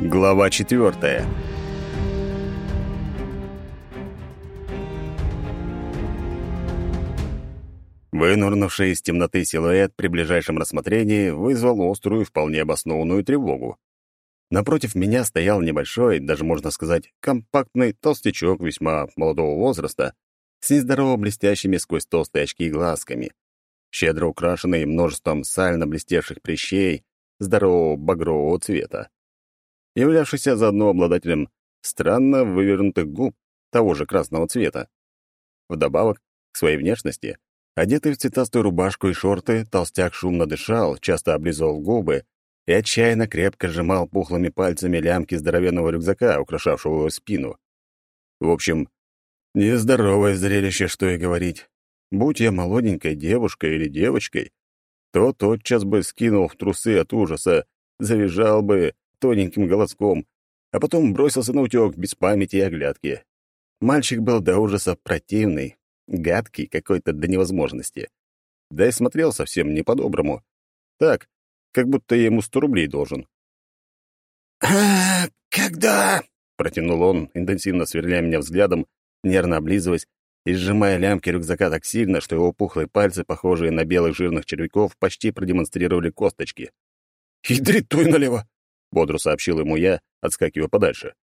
Глава четвертая. Вынурнувший из темноты силуэт при ближайшем рассмотрении вызвал острую вполне обоснованную тревогу. Напротив меня стоял небольшой, даже можно сказать, компактный толстячок весьма молодого возраста, с нездорово блестящими сквозь толстые очки глазками, щедро украшенный множеством сально блестевших прыщей здорового багрового цвета являвшийся заодно обладателем странно вывернутых губ того же красного цвета. Вдобавок к своей внешности, одетый в цветастую рубашку и шорты, толстяк шумно дышал, часто облизывал губы и отчаянно крепко сжимал пухлыми пальцами лямки здоровенного рюкзака, украшавшего его спину. В общем, нездоровое зрелище, что и говорить. Будь я молоденькой девушкой или девочкой, то тотчас бы скинул в трусы от ужаса, завизжал бы тоненьким голоском, а потом бросился на утёк без памяти и оглядки. Мальчик был до ужаса противный, гадкий какой-то до невозможности. Да и смотрел совсем не по-доброму. Так, как будто я ему сто рублей должен. «А, когда?» — протянул он, интенсивно сверля меня взглядом, нервно облизываясь и сжимая лямки рюкзака так сильно, что его пухлые пальцы, похожие на белых жирных червяков, почти продемонстрировали косточки. «Ядрит твой налево!» — бодро сообщил ему я, отскакивая подальше.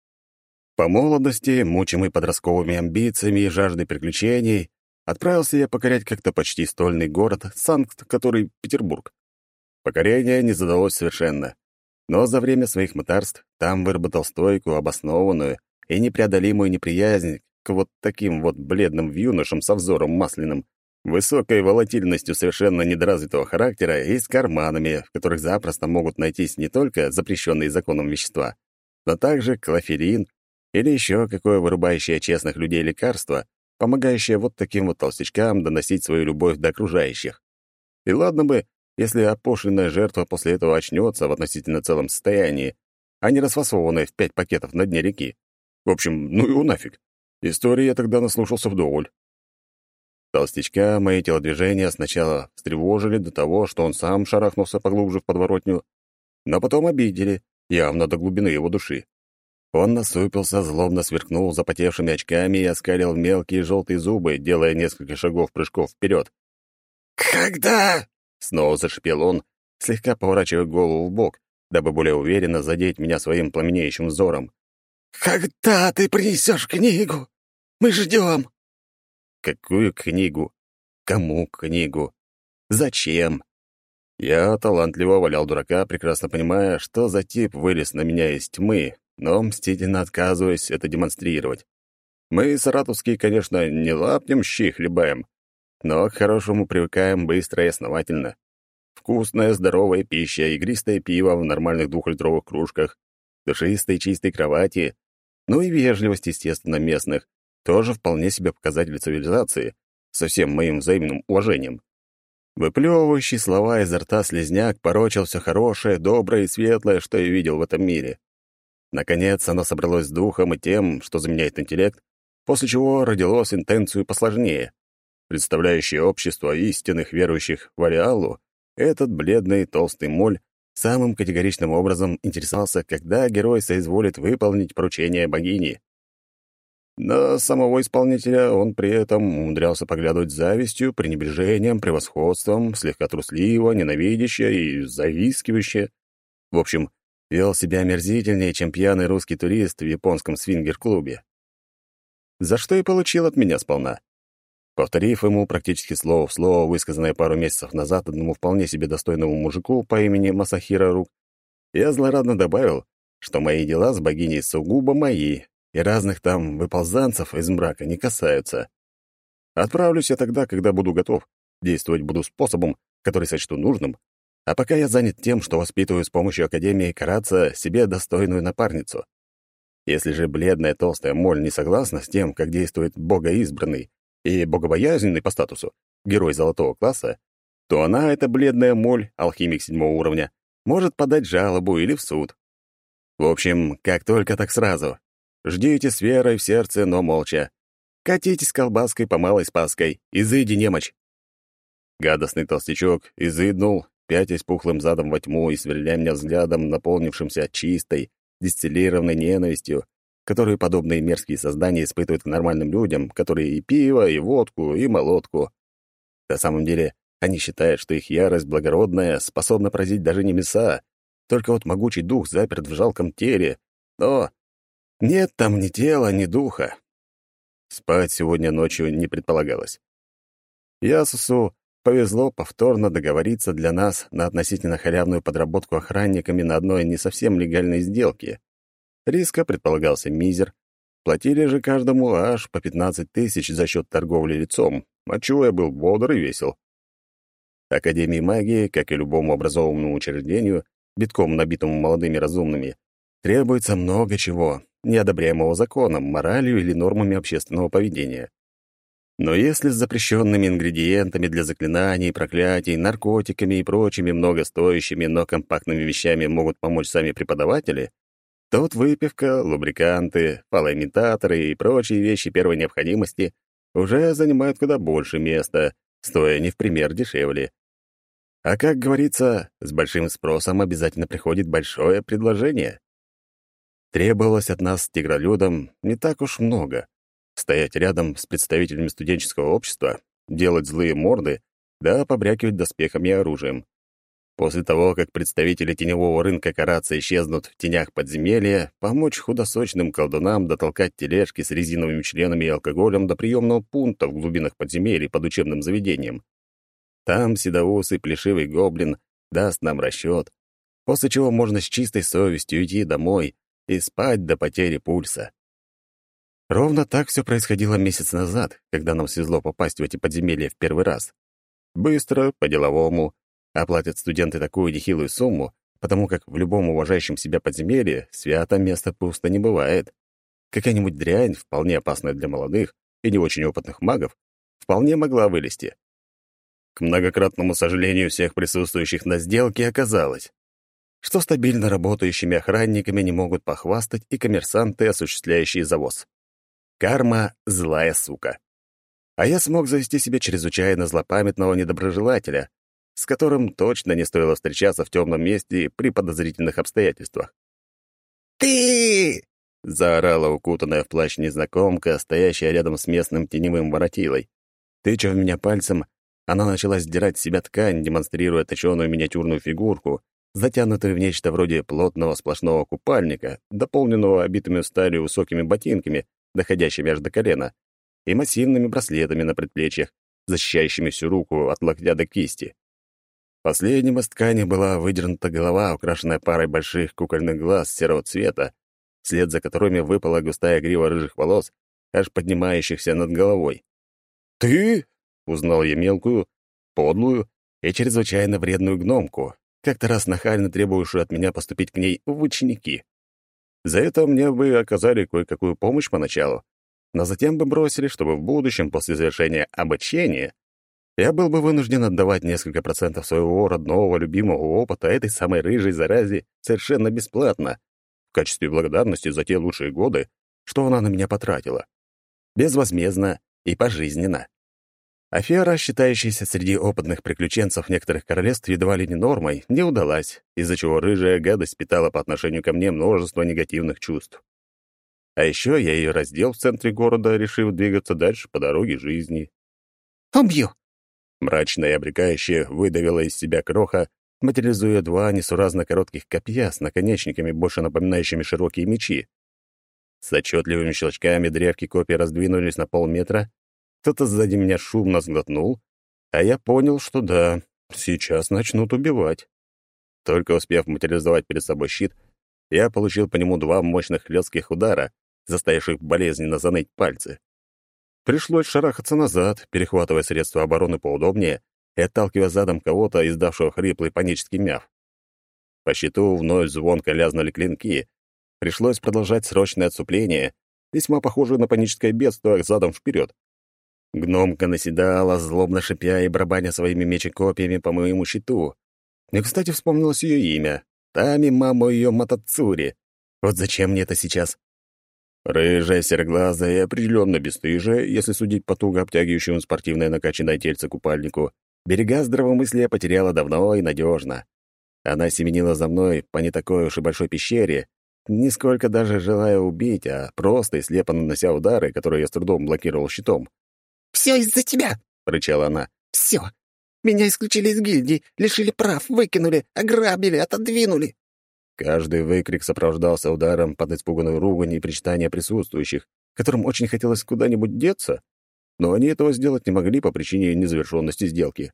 По молодости, мучимый подростковыми амбициями и жаждой приключений, отправился я покорять как-то почти стольный город, Санкт, который Петербург. Покорение не задалось совершенно, но за время своих мытарств там выработал стойкую, обоснованную и непреодолимую неприязнь к вот таким вот бледным юношам со взором масляным, высокой волатильностью совершенно недоразвитого характера и с карманами, в которых запросто могут найтись не только запрещенные законом вещества, но также клоферин или еще какое вырубающее честных людей лекарство, помогающее вот таким вот толстячкам доносить свою любовь до окружающих. И ладно бы, если опошленная жертва после этого очнется в относительно целом состоянии, а не расфасованная в пять пакетов на дне реки. В общем, ну его нафиг. Истории я тогда наслушался вдоволь. Толстячка мои телодвижения сначала встревожили до того, что он сам шарахнулся поглубже в подворотню, но потом обидели, явно до глубины его души. Он насупился, злобно сверкнул запотевшими очками и оскалил мелкие желтые зубы, делая несколько шагов прыжков вперед. «Когда?» — снова зашипел он, слегка поворачивая голову в бок, дабы более уверенно задеть меня своим пламенеющим взором. «Когда ты принесешь книгу? Мы ждем!» Какую книгу? Кому книгу? Зачем? Я талантливо валял дурака, прекрасно понимая, что за тип вылез на меня из тьмы, но мстительно отказываясь это демонстрировать. Мы, саратовские, конечно, не лапнем щи хлебаем, но к хорошему привыкаем быстро и основательно. Вкусная, здоровая пища, игристое пиво в нормальных двухлитровых кружках, душистой чистой кровати, ну и вежливость, естественно, местных, тоже вполне себе показатель цивилизации, со всем моим взаимным уважением. Выплевывающий слова изо рта слезняк порочил все хорошее, доброе и светлое, что я видел в этом мире. Наконец оно собралось с духом и тем, что заменяет интеллект, после чего родилось интенцию посложнее. Представляющее общество истинных верующих в Ариалу, этот бледный толстый моль самым категоричным образом интересовался, когда герой соизволит выполнить поручение богини. На самого исполнителя он при этом умудрялся поглядывать завистью, пренебрежением, превосходством, слегка трусливо, ненавидяще и завискивающе. В общем, вел себя омерзительнее, чем пьяный русский турист в японском свингер-клубе. За что и получил от меня сполна. Повторив ему практически слово в слово, высказанное пару месяцев назад одному вполне себе достойному мужику по имени Масахира Рук, я злорадно добавил, что мои дела с богиней сугубо мои, и разных там выползанцев из мрака не касаются. Отправлюсь я тогда, когда буду готов. Действовать буду способом, который сочту нужным. А пока я занят тем, что воспитываю с помощью Академии караться себе достойную напарницу. Если же бледная толстая моль не согласна с тем, как действует богоизбранный и богобоязненный по статусу герой золотого класса, то она, эта бледная моль, алхимик седьмого уровня, может подать жалобу или в суд. В общем, как только так сразу. Ждите с верой в сердце, но молча. Катитесь колбаской по малой спаской. Изыди немочь. Гадостный толстячок изыднул, пятясь пухлым задом во тьму и сверля меня взглядом, наполнившимся чистой, дистиллированной ненавистью, которую подобные мерзкие создания испытывают к нормальным людям, которые и пиво, и водку, и молотку. На самом деле, они считают, что их ярость благородная способна поразить даже небеса, только вот могучий дух заперт в жалком теле. Но нет там ни тела, ни духа. Спать сегодня ночью не предполагалось. Ясусу повезло повторно договориться для нас на относительно халявную подработку охранниками на одной не совсем легальной сделке. Риска предполагался мизер. Платили же каждому аж по 15 тысяч за счет торговли лицом, отчего я был бодр и весел. Академии магии, как и любому образованному учреждению, битком набитому молодыми разумными, требуется много чего, неодобряемого законом, моралью или нормами общественного поведения. Но если с запрещенными ингредиентами для заклинаний, проклятий, наркотиками и прочими многостоящими, но компактными вещами могут помочь сами преподаватели, то вот выпивка, лубриканты, фалоимитаторы и прочие вещи первой необходимости уже занимают куда больше места, стоя не в пример дешевле. А как говорится, с большим спросом обязательно приходит большое предложение. Требовалось от нас с тигролюдом не так уж много. Стоять рядом с представителями студенческого общества, делать злые морды, да побрякивать доспехами и оружием. После того, как представители теневого рынка караться исчезнут в тенях подземелья, помочь худосочным колдунам дотолкать тележки с резиновыми членами и алкоголем до приемного пункта в глубинах подземелий под учебным заведением. Там седоусый плешивый гоблин даст нам расчет, после чего можно с чистой совестью идти домой и спать до потери пульса. Ровно так все происходило месяц назад, когда нам свезло попасть в эти подземелья в первый раз. Быстро, по-деловому, оплатят студенты такую нехилую сумму, потому как в любом уважающем себя подземелье свято место пусто не бывает. Какая-нибудь дрянь, вполне опасная для молодых и не очень опытных магов, вполне могла вылезти. К многократному сожалению всех присутствующих на сделке оказалось, что стабильно работающими охранниками не могут похвастать и коммерсанты, осуществляющие завоз. Карма — злая сука. А я смог завести себе чрезвычайно злопамятного недоброжелателя, с которым точно не стоило встречаться в темном месте при подозрительных обстоятельствах. «Ты!» — заорала укутанная в плащ незнакомка, стоящая рядом с местным теневым воротилой. Тыча в меня пальцем, она начала сдирать с себя ткань, демонстрируя точеную миниатюрную фигурку, затянутую в нечто вроде плотного сплошного купальника, дополненного обитыми сталью высокими ботинками, доходящими аж до колена, и массивными браслетами на предплечьях, защищающими всю руку от локтя до кисти. Последним из ткани была выдернута голова, украшенная парой больших кукольных глаз серого цвета, вслед за которыми выпала густая грива рыжих волос, аж поднимающихся над головой. «Ты?» Узнал я мелкую, подлую и чрезвычайно вредную гномку, как-то раз нахально требующую от меня поступить к ней в ученики. За это мне бы оказали кое-какую помощь поначалу, но затем бы бросили, чтобы в будущем, после завершения обучения, я был бы вынужден отдавать несколько процентов своего родного любимого опыта этой самой рыжей заразе совершенно бесплатно, в качестве благодарности за те лучшие годы, что она на меня потратила. Безвозмездно и пожизненно. Афера, считающаяся среди опытных приключенцев некоторых королевств едва ли не нормой, не удалась, из-за чего рыжая гадость питала по отношению ко мне множество негативных чувств. А еще я ее раздел в центре города, решив двигаться дальше по дороге жизни. «Убью!» Мрачная и обрекающая выдавила из себя кроха, материализуя два несуразно коротких копья с наконечниками, больше напоминающими широкие мечи. С отчетливыми щелчками древки копий раздвинулись на полметра, кто-то сзади меня шумно сглотнул, а я понял, что да, сейчас начнут убивать. Только успев материализовать перед собой щит, я получил по нему два мощных хлестких удара, заставивших болезненно заныть пальцы. Пришлось шарахаться назад, перехватывая средства обороны поудобнее и отталкивая задом кого-то, издавшего хриплый панический мяв. По щиту вновь звонко лязнули клинки. Пришлось продолжать срочное отступление, весьма похожее на паническое бедствие задом вперед. Гномка наседала, злобно шипя и барабаня своими мечекопиями по моему щиту. И, кстати, вспомнилось ее имя. Тами мама ее Матацури. Вот зачем мне это сейчас? Рыжая, сероглазая и определенно бесстыжая, если судить по туго обтягивающему спортивное накачанное тельце купальнику, берега здравомыслия потеряла давно и надежно. Она семенила за мной по не такой уж и большой пещере, нисколько даже желая убить, а просто и слепо нанося удары, которые я с трудом блокировал щитом. «Все из-за тебя!» — рычала она. «Все! Меня исключили из гильдии, лишили прав, выкинули, ограбили, отодвинули!» Каждый выкрик сопровождался ударом под испуганную ругань и причитания присутствующих, которым очень хотелось куда-нибудь деться, но они этого сделать не могли по причине незавершенности сделки.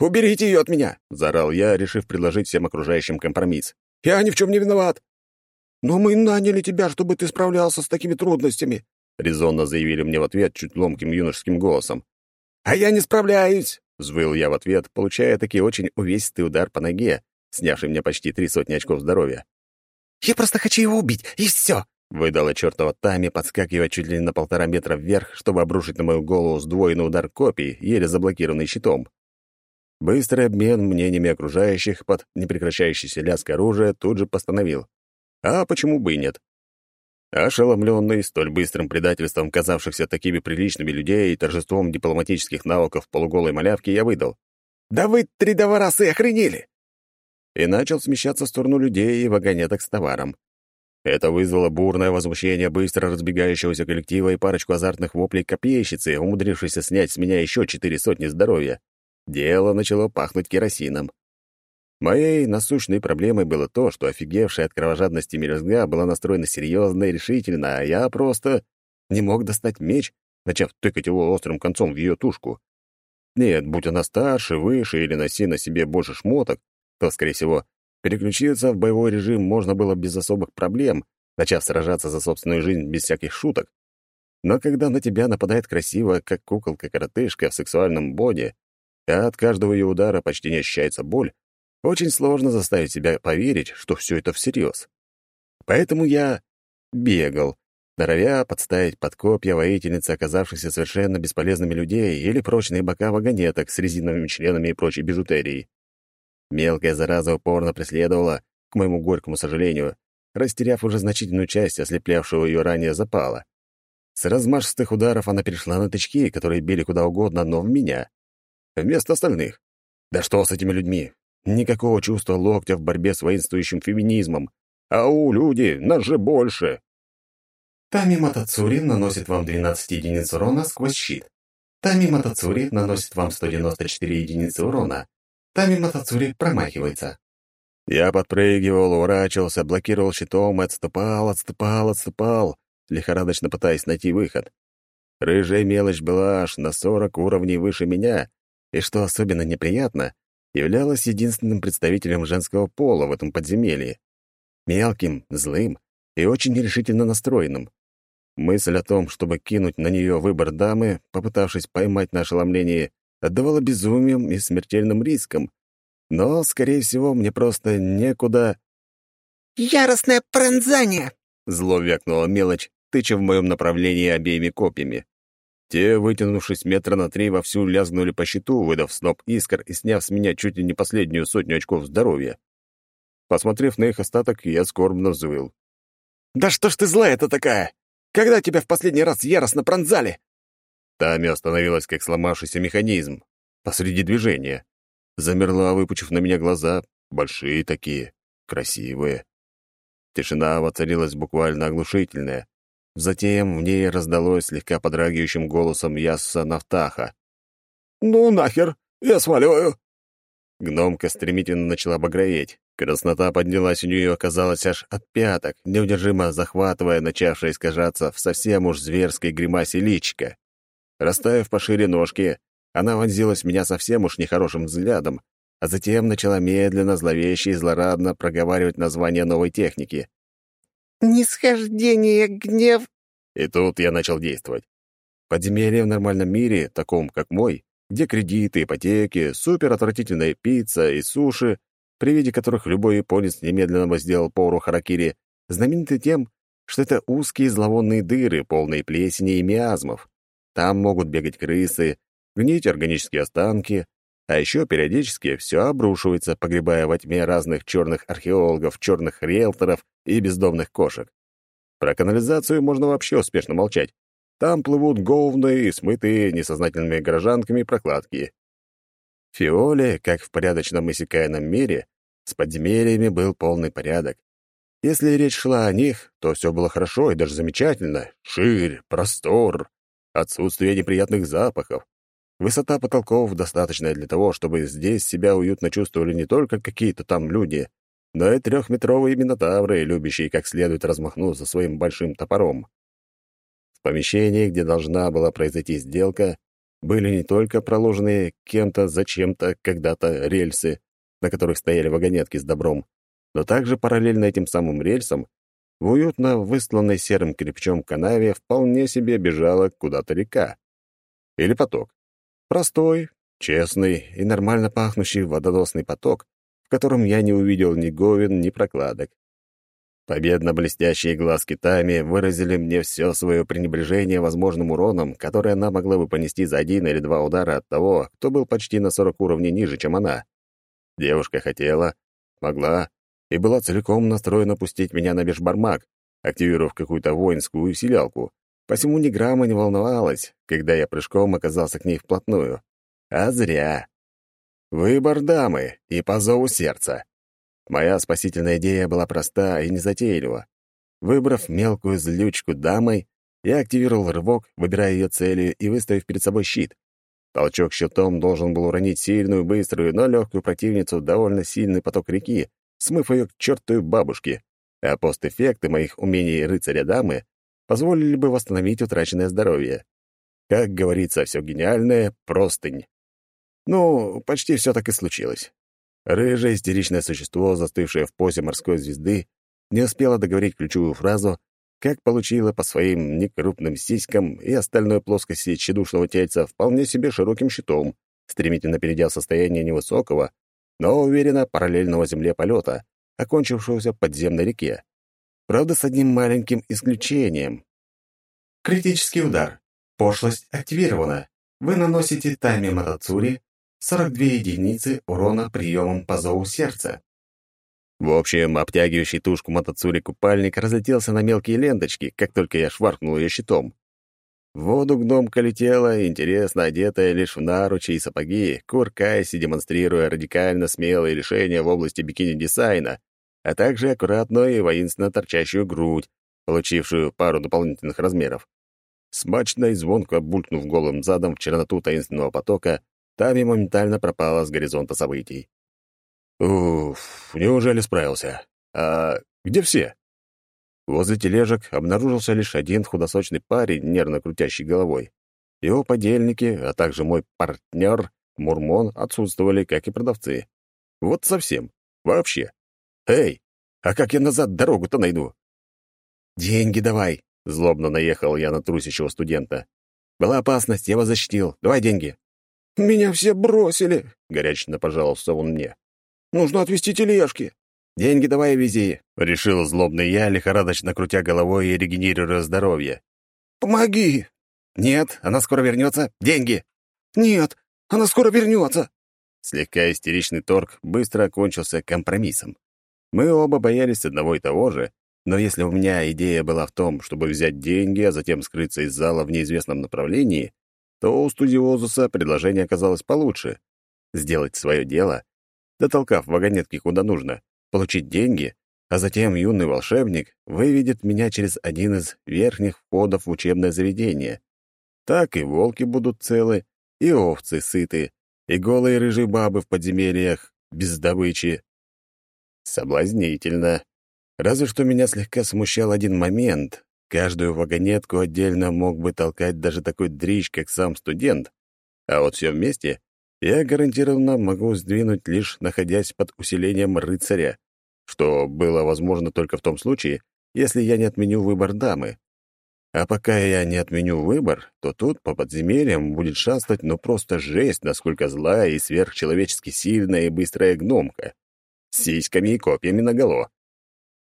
«Уберите ее от меня!» — заорал я, решив предложить всем окружающим компромисс. «Я ни в чем не виноват!» «Но мы наняли тебя, чтобы ты справлялся с такими трудностями», — резонно заявили мне в ответ чуть ломким юношеским голосом. «А я не справляюсь!» — взвыл я в ответ, получая таки очень увесистый удар по ноге, снявший мне почти три сотни очков здоровья. «Я просто хочу его убить, и все!» — выдала чертова Тами, подскакивая чуть ли не на полтора метра вверх, чтобы обрушить на мою голову сдвоенный удар копий, еле заблокированный щитом. Быстрый обмен мнениями окружающих под непрекращающийся лязг оружия тут же постановил. А почему бы и нет? Ошеломленный столь быстрым предательством казавшихся такими приличными людей и торжеством дипломатических навыков полуголой малявки, я выдал. «Да вы, три товарасы, охренели!» И начал смещаться в сторону людей и вагонеток с товаром. Это вызвало бурное возмущение быстро разбегающегося коллектива и парочку азартных воплей копейщицы, умудрившейся снять с меня еще четыре сотни здоровья. Дело начало пахнуть керосином. Моей насущной проблемой было то, что офигевшая от кровожадности мелюзга была настроена серьезно и решительно, а я просто не мог достать меч, начав тыкать его острым концом в ее тушку. Нет, будь она старше, выше или носи на себе больше шмоток, то, скорее всего, переключиться в боевой режим можно было без особых проблем, начав сражаться за собственную жизнь без всяких шуток. Но когда на тебя нападает красивая, как куколка-коротышка в сексуальном боде, а от каждого ее удара почти не ощущается боль, очень сложно заставить себя поверить, что все это всерьез. Поэтому я бегал, норовя подставить под копья воительницы, оказавшихся совершенно бесполезными людей, или прочные бока вагонеток с резиновыми членами и прочей бижутерией. Мелкая зараза упорно преследовала, к моему горькому сожалению, растеряв уже значительную часть ослеплявшего ее ранее запала. С размашистых ударов она перешла на тычки, которые били куда угодно, но в меня вместо остальных. Да что с этими людьми? Никакого чувства локтя в борьбе с воинствующим феминизмом. Ау, люди, нас же больше. Тами Матацури наносит вам 12 единиц урона сквозь щит. Тами Матацури наносит вам 194 единицы урона. Тами Матацури промахивается. Я подпрыгивал, уворачивался, блокировал щитом отступал, отступал, отступал, лихорадочно пытаясь найти выход. Рыжая мелочь была аж на 40 уровней выше меня, и, что особенно неприятно, являлась единственным представителем женского пола в этом подземелье. Мелким, злым и очень нерешительно настроенным. Мысль о том, чтобы кинуть на нее выбор дамы, попытавшись поймать на ошеломление, отдавала безумием и смертельным риском. Но, скорее всего, мне просто некуда... «Яростное пронзание!» — зло вякнула мелочь, тыча в моем направлении обеими копьями. Те, вытянувшись метра на три, вовсю лязгнули по щиту, выдав сноп искр и сняв с меня чуть ли не последнюю сотню очков здоровья. Посмотрев на их остаток, я скорбно взвыл. «Да что ж ты злая-то такая? Когда тебя в последний раз яростно пронзали?» Тами остановилась, как сломавшийся механизм, посреди движения. Замерла, выпучив на меня глаза, большие такие, красивые. Тишина воцарилась буквально оглушительная. Затем в ней раздалось слегка подрагивающим голосом Ясса Нафтаха. «Ну нахер! Я сваливаю!» Гномка стремительно начала багроветь. Краснота поднялась у нее, оказалось, аж от пяток, неудержимо захватывая начавшее искажаться в совсем уж зверской гримасе личика. Расставив пошире ножки, она вонзилась в меня совсем уж нехорошим взглядом, а затем начала медленно, зловеще и злорадно проговаривать название новой техники. Нисхождение, гнев...» И тут я начал действовать. Подземелье в нормальном мире, таком как мой, где кредиты, ипотеки, суперотвратительная пицца и суши, при виде которых любой японец немедленно бы сделал пору харакири, знамениты тем, что это узкие зловонные дыры, полные плесени и миазмов. Там могут бегать крысы, гнить органические останки, а еще периодически все обрушивается, погребая во тьме разных черных археологов, черных риэлторов и бездомных кошек. Про канализацию можно вообще успешно молчать. Там плывут говны и смытые несознательными горожанками прокладки. Фиоле, как в порядочном иссякаянном мире, с подземельями был полный порядок. Если речь шла о них, то все было хорошо и даже замечательно. Ширь, простор, отсутствие неприятных запахов. Высота потолков достаточная для того, чтобы здесь себя уютно чувствовали не только какие-то там люди, но и трехметровые минотавры, любящие как следует размахнуться своим большим топором. В помещении, где должна была произойти сделка, были не только проложенные кем-то зачем-то когда-то рельсы, на которых стояли вагонетки с добром, но также параллельно этим самым рельсам в уютно выстланной серым кирпичом канаве вполне себе бежала куда-то река. Или поток. Простой, честный и нормально пахнущий водоносный поток, в котором я не увидел ни говен, ни прокладок. Победно-блестящие глазки Тами выразили мне все свое пренебрежение возможным уроном, который она могла бы понести за один или два удара от того, кто был почти на 40 уровней ниже, чем она. Девушка хотела, могла и была целиком настроена пустить меня на бешбармак, активировав какую-то воинскую усилялку, посему ни грамма не волновалась, когда я прыжком оказался к ней вплотную. А зря. Выбор дамы и по зову сердца. Моя спасительная идея была проста и незатейлива. Выбрав мелкую злючку дамой, я активировал рывок, выбирая ее целью и выставив перед собой щит. Толчок щитом должен был уронить сильную, быструю, но легкую противницу довольно сильный поток реки, смыв ее к чертовой бабушке, а постэффекты моих умений рыцаря-дамы позволили бы восстановить утраченное здоровье. Как говорится, все гениальное — простынь. Ну, почти все так и случилось. Рыжее истеричное существо, застывшее в позе морской звезды, не успело договорить ключевую фразу, как получила по своим некрупным сиськам и остальной плоскости тщедушного тельца вполне себе широким щитом, стремительно перейдя в состояние невысокого, но уверенно параллельного земле полета, окончившегося подземной реке. Правда, с одним маленьким исключением. Критический удар. Пошлость активирована. Вы наносите Тайми Матацури 42 единицы урона приемом по зову сердца. В общем, обтягивающий тушку Матацури купальник разлетелся на мелкие ленточки, как только я шваркнул ее щитом. В воду гномка летела, интересно одетая лишь в наручи и сапоги, куркаясь и демонстрируя радикально смелые решения в области бикини-дизайна, а также аккуратную и воинственно торчащую грудь, получившую пару дополнительных размеров. Смачно и звонко булькнув голым задом в черноту таинственного потока, Тами моментально пропала с горизонта событий. Уф, неужели справился? А где все? Возле тележек обнаружился лишь один худосочный парень, нервно крутящий головой. Его подельники, а также мой партнер, Мурмон, отсутствовали, как и продавцы. Вот совсем. Вообще. Эй, а как я назад дорогу-то найду? «Деньги давай!» — злобно наехал я на трусящего студента. «Была опасность, я вас защитил. Давай деньги!» «Меня все бросили», — горячно пожаловался он мне. «Нужно отвезти тележки». «Деньги давай вези», — решил злобный я, лихорадочно крутя головой и регенерируя здоровье. «Помоги!» «Нет, она скоро вернется. Деньги!» «Нет, она скоро вернется!» Слегка истеричный торг быстро окончился компромиссом. Мы оба боялись одного и того же, но если у меня идея была в том, чтобы взять деньги, а затем скрыться из зала в неизвестном направлении, то у студиозуса предложение оказалось получше. Сделать свое дело, дотолкав вагонетки куда нужно, получить деньги, а затем юный волшебник выведет меня через один из верхних входов в учебное заведение. Так и волки будут целы, и овцы сыты, и голые рыжие бабы в подземельях без добычи. Соблазнительно. Разве что меня слегка смущал один момент. Каждую вагонетку отдельно мог бы толкать даже такой дрищ, как сам студент. А вот все вместе я гарантированно могу сдвинуть, лишь находясь под усилением рыцаря, что было возможно только в том случае, если я не отменю выбор дамы. А пока я не отменю выбор, то тут по подземельям будет шастать ну просто жесть, насколько злая и сверхчеловечески сильная и быстрая гномка. С сиськами и копьями наголо.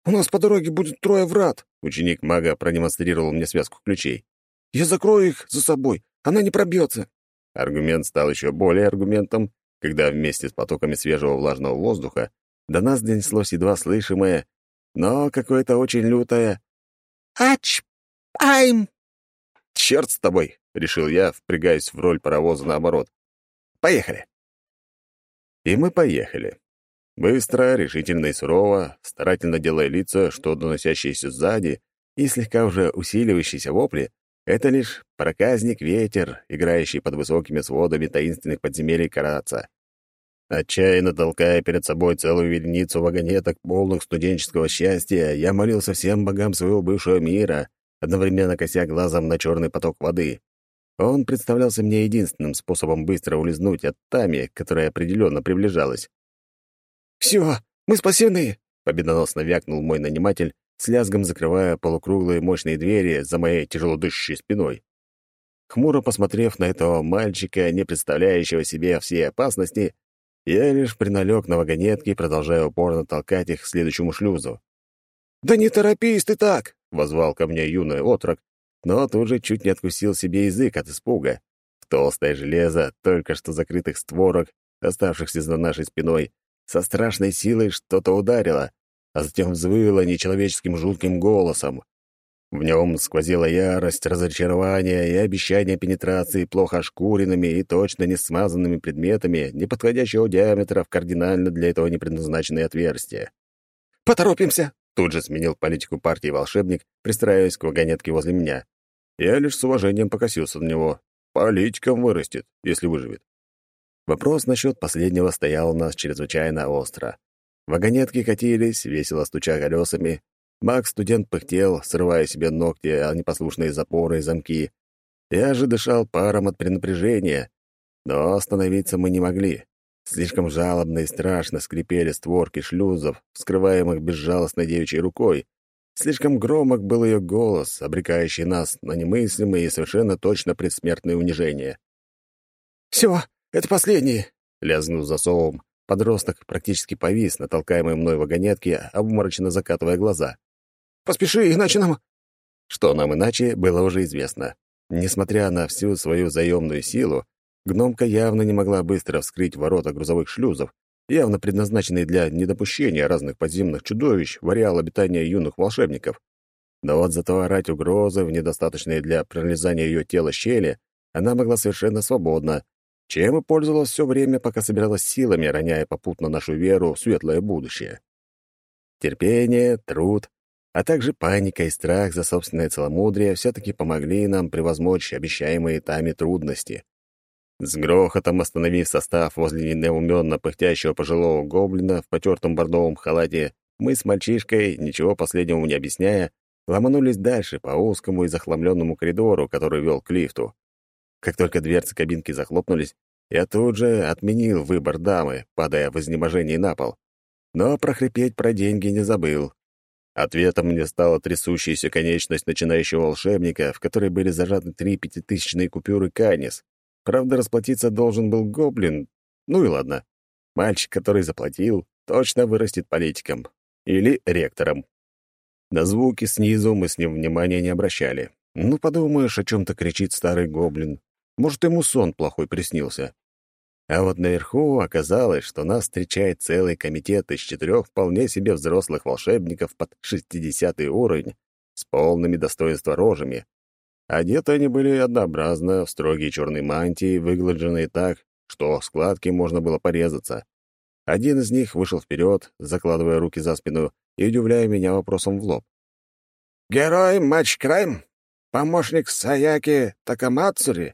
«У нас по дороге будет трое врат», — ученик мага продемонстрировал мне связку ключей. «Я закрою их за собой, она не пробьется». Аргумент стал еще более аргументом, когда вместе с потоками свежего влажного воздуха до нас донеслось едва слышимое, но какое-то очень лютое «Ач! Айм!» «Черт с тобой!» — решил я, впрягаясь в роль паровоза наоборот. «Поехали!» И мы поехали. Быстро, решительно и сурово, старательно делая лица, что доносящиеся сзади, и слегка уже усиливающиеся вопли — это лишь проказник-ветер, играющий под высокими сводами таинственных подземелий Караца. Отчаянно толкая перед собой целую вереницу вагонеток, полных студенческого счастья, я молился всем богам своего бывшего мира, одновременно кося глазом на черный поток воды. Он представлялся мне единственным способом быстро улизнуть от Тами, которая определенно приближалась. «Все, мы спасены!» — победоносно вякнул мой наниматель, с лязгом закрывая полукруглые мощные двери за моей тяжело дышащей спиной. Хмуро посмотрев на этого мальчика, не представляющего себе все опасности, я лишь приналег на вагонетки, продолжая упорно толкать их к следующему шлюзу. «Да не торопись ты так!» — возвал ко мне юный отрок, но тут же чуть не откусил себе язык от испуга. В толстое железо, только что закрытых створок, оставшихся за нашей спиной, со страшной силой что-то ударило, а затем взвыло нечеловеческим жутким голосом. В нем сквозила ярость, разочарование и обещание пенетрации плохо ошкуренными и точно не смазанными предметами неподходящего диаметра в кардинально для этого не предназначенные отверстия. «Поторопимся!» — тут же сменил политику партии волшебник, пристраиваясь к вагонетке возле меня. Я лишь с уважением покосился на него. Политиком вырастет, если выживет. Вопрос насчет последнего стоял у нас чрезвычайно остро. Вагонетки катились, весело стуча колесами. Маг-студент пыхтел, срывая себе ногти, а непослушные запоры и замки. Я же дышал паром от перенапряжения, но остановиться мы не могли. Слишком жалобно и страшно скрипели створки шлюзов, вскрываемых безжалостной девичьей рукой. Слишком громок был ее голос, обрекающий нас на немыслимые и совершенно точно предсмертные унижения. «Все, это последний!» — лязнув засовом, подросток практически повис на толкаемой мной вагонетке, обморочно закатывая глаза. «Поспеши, иначе нам...» Что нам иначе, было уже известно. Несмотря на всю свою заемную силу, гномка явно не могла быстро вскрыть ворота грузовых шлюзов, явно предназначенные для недопущения разных подземных чудовищ в ареал обитания юных волшебников. Но вот зато орать угрозы в недостаточные для пролезания ее тела щели она могла совершенно свободно, чем и пользовалась все время, пока собиралась силами, роняя попутно нашу веру в светлое будущее. Терпение, труд, а также паника и страх за собственное целомудрие все-таки помогли нам превозмочь обещаемые тами трудности. С грохотом остановив состав возле недоуменно пыхтящего пожилого гоблина в потертом бордовом халате, мы с мальчишкой, ничего последнему не объясняя, ломанулись дальше по узкому и захламленному коридору, который вел к лифту. Как только дверцы кабинки захлопнулись, я тут же отменил выбор дамы, падая в изнеможении на пол. Но прохрипеть про деньги не забыл. Ответом мне стала трясущаяся конечность начинающего волшебника, в которой были зажаты три пятитысячные купюры канис. Правда, расплатиться должен был гоблин. Ну и ладно. Мальчик, который заплатил, точно вырастет политиком. Или ректором. На звуки снизу мы с ним внимания не обращали. Ну, подумаешь, о чем-то кричит старый гоблин. Может, ему сон плохой приснился. А вот наверху оказалось, что нас встречает целый комитет из четырех вполне себе взрослых волшебников под 60 уровень с полными достоинства рожами. Одеты они были однообразно, в строгие черные мантии, выгладженные так, что складки можно было порезаться. Один из них вышел вперед, закладывая руки за спину и удивляя меня вопросом в лоб. «Герой Матч Крайм? Помощник Саяки Такамацури?»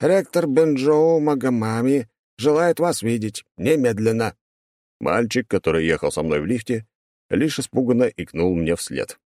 Ректор Бенджоу Магамами желает вас видеть. Немедленно!» Мальчик, который ехал со мной в лифте, лишь испуганно икнул мне вслед.